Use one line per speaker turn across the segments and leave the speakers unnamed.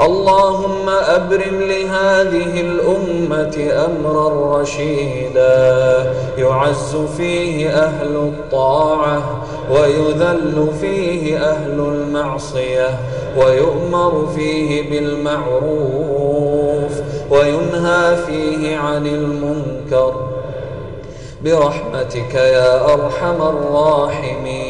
اللهم أبرم لهذه الأمة أمرا رشيدا. يعز فيه أهل الطاعة ويذل فيه أهل المعصية ويؤمر فيه بالمعروف وينهى فيه عن المنكر. برحمتك يا أرحم الراحمين.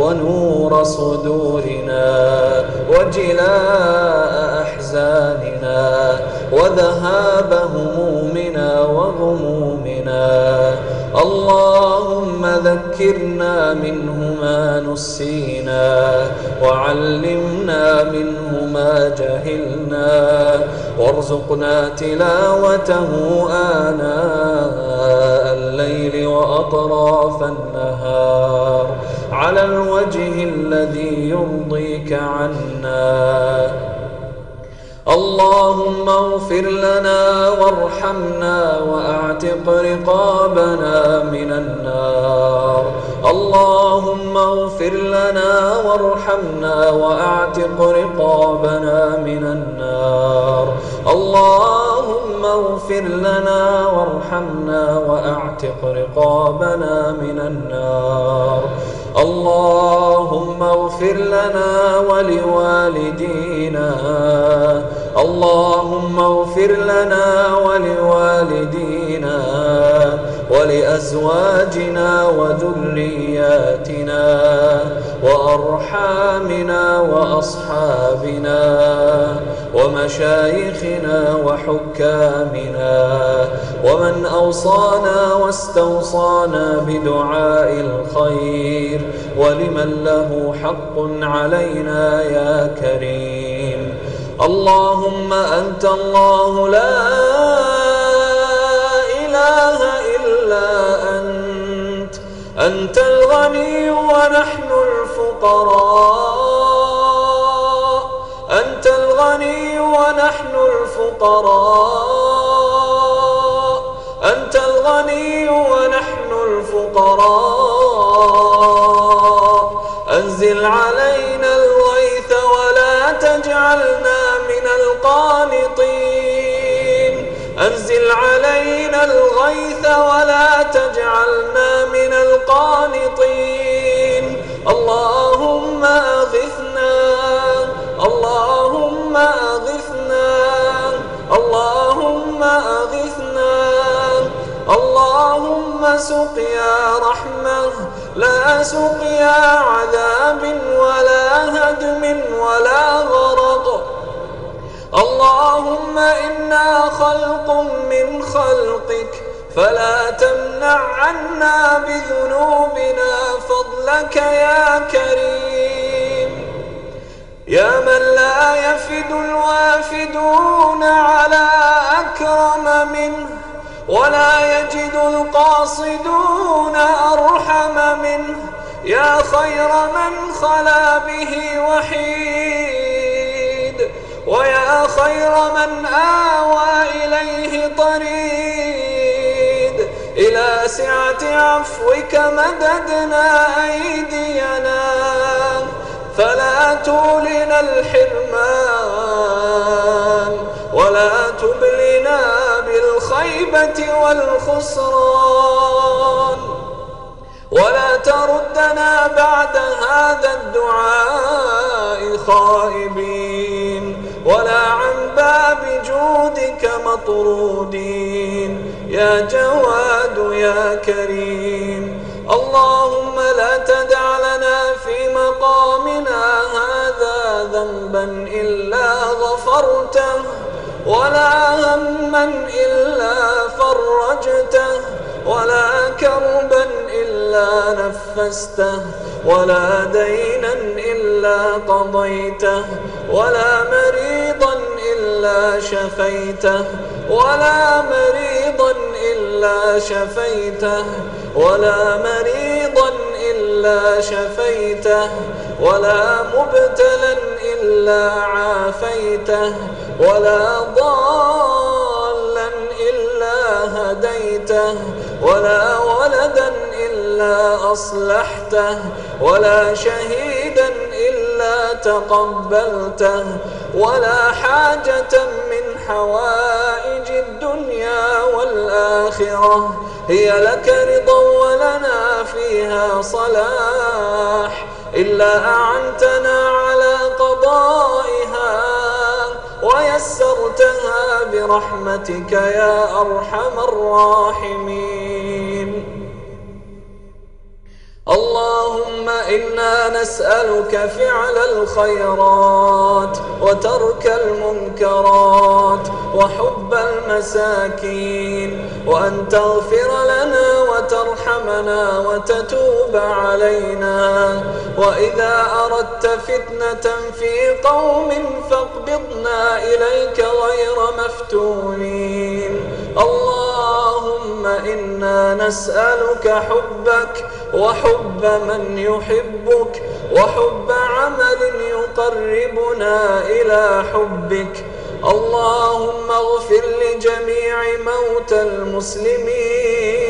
ونور صدورنا وجلاء أحزاننا وذهاب همومنا وغمومنا. اللهم ذكرنا منه ما نسينا وعلمنا منه ما جهلنا. وارزقنا تلاوته آناء الليل وأطراف النهار. على الوجه الذي يرضيك عنا. اللهم اغفر لنا وارحمنا وأعتق رقابنا من النار. اللهم اغفر لنا وارحمنا وأعتق رقابنا من النار. اللهم اغفر لنا وارحمنا وأعتق رقابنا من النار. اللهم اغفر لنا ولوالدينا. اللهم اغفر لنا ولوالدينا. ولأزواجنا وذرياتنا وأرحامنا وأصحابنا ومشايخنا وحكامنا ومن أوصانا واستوصانا بدعاء الخير ولمن له حق علينا يا كريم. اللهم أنت الله لا إله أنت أنت الغني ونحن الفقراء. الغني ونحن الفقراء. أنت الغني ونحن الفقراء. أنزل علينا الغيث ولا تجعلنا من القانطين. أنزل علينا الغيث ولا تجعلنا سقيا رحمة لا سقيا عذاب ولا هدم ولا غرق اللهم إنا خلق من خلقك فلا تمنع عنا بذنوبنا فضلك يا كريم. يا من لا يفد الوافدون على أكرم منه ولا يجد القاصدون أرحم منه. يا خير من خلا به وحيد. ويا خير من آوى إليه طريد. إلى سعة عفوك مددنا أيدينا. فلا تولنا الحرمان. ولا تبلنا بالخيبة والخسران. ولا تردنا بعد هذا الدعاء خائبين. ولا عن باب جودك مطرودين. يا جواد يا كريم. اللهم لا تدع لنا في مقامنا هذا ذنبا إلا غفرته. ولا هما إلا فرجته ولا كربا إلا نفسته ولا دينا إلا قضيته ولا مريضا إلا شفيته ولا مريضا إلا شفيته ولا مريضا إلا شفيته ولا مبتلا إلا عافيته ولا ضالا إلا هديته ولا ولدا إلا أصلحته ولا شهيدا إلا تقبلته ولا حاجة من حوائج الدنيا والآخرة. هي لك رضا ولنا فيها صلاح. إلا أعنتنا على قضائها ويسرتها برحمتك يا أرحم الراحمين. اللهم إنا نسألك فعل الخيرات وترك المنكرات وحب المساكين وأن تغفر لنا وترحمنا وتتوب علينا. وإذا أردت فتنة في قوم فاقبضنا إليك غير مفتونين. اللهم إنا نسألك حبك وحب من يحبك وحب عمل يقربنا إلى حبك. اللهم اغفر لجميع موتى المسلمين.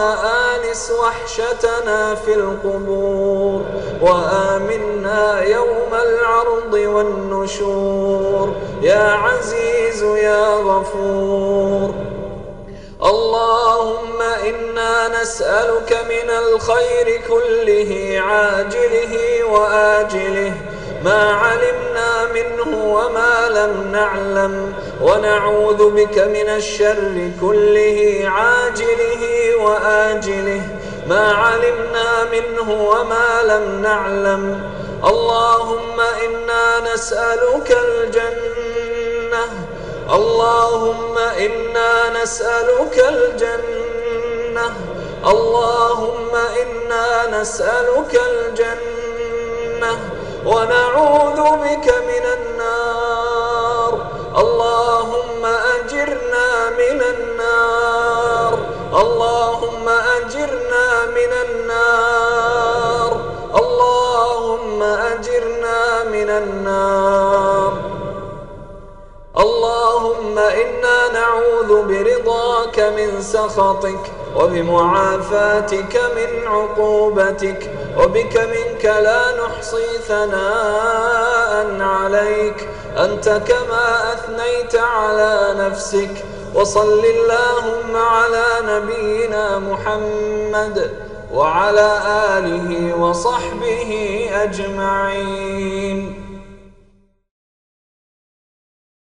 آنس وحشتنا في القبور وآمنا يوم العرض والنشور. يا عزيز يا غفور. اللهم إنا نسألك من الخير كله عاجله وآجله. ما علمنا منه وما لم نعلم ونعوذ بك من الشر كله عاجله وآجله. ما علمنا منه وما لم نعلم. اللهم إنا نسألك الجنة. اللهم إنا نسألك الجنة. اللهم إنا نسألك الجنة. ونعوذ بك من النار. اللهم أجرنا من النار. اللهم أجرنا من النار. اللهم أجرنا من النار. اللهم إنا نعوذ برضاك من سخطك وبمعافاتك من عقوبتك. وبك منك لا نحصي ثناء عليك. أنت كما أثنيت على نفسك. وصل اللهم على نبينا محمد وعلى آله وصحبه أجمعين.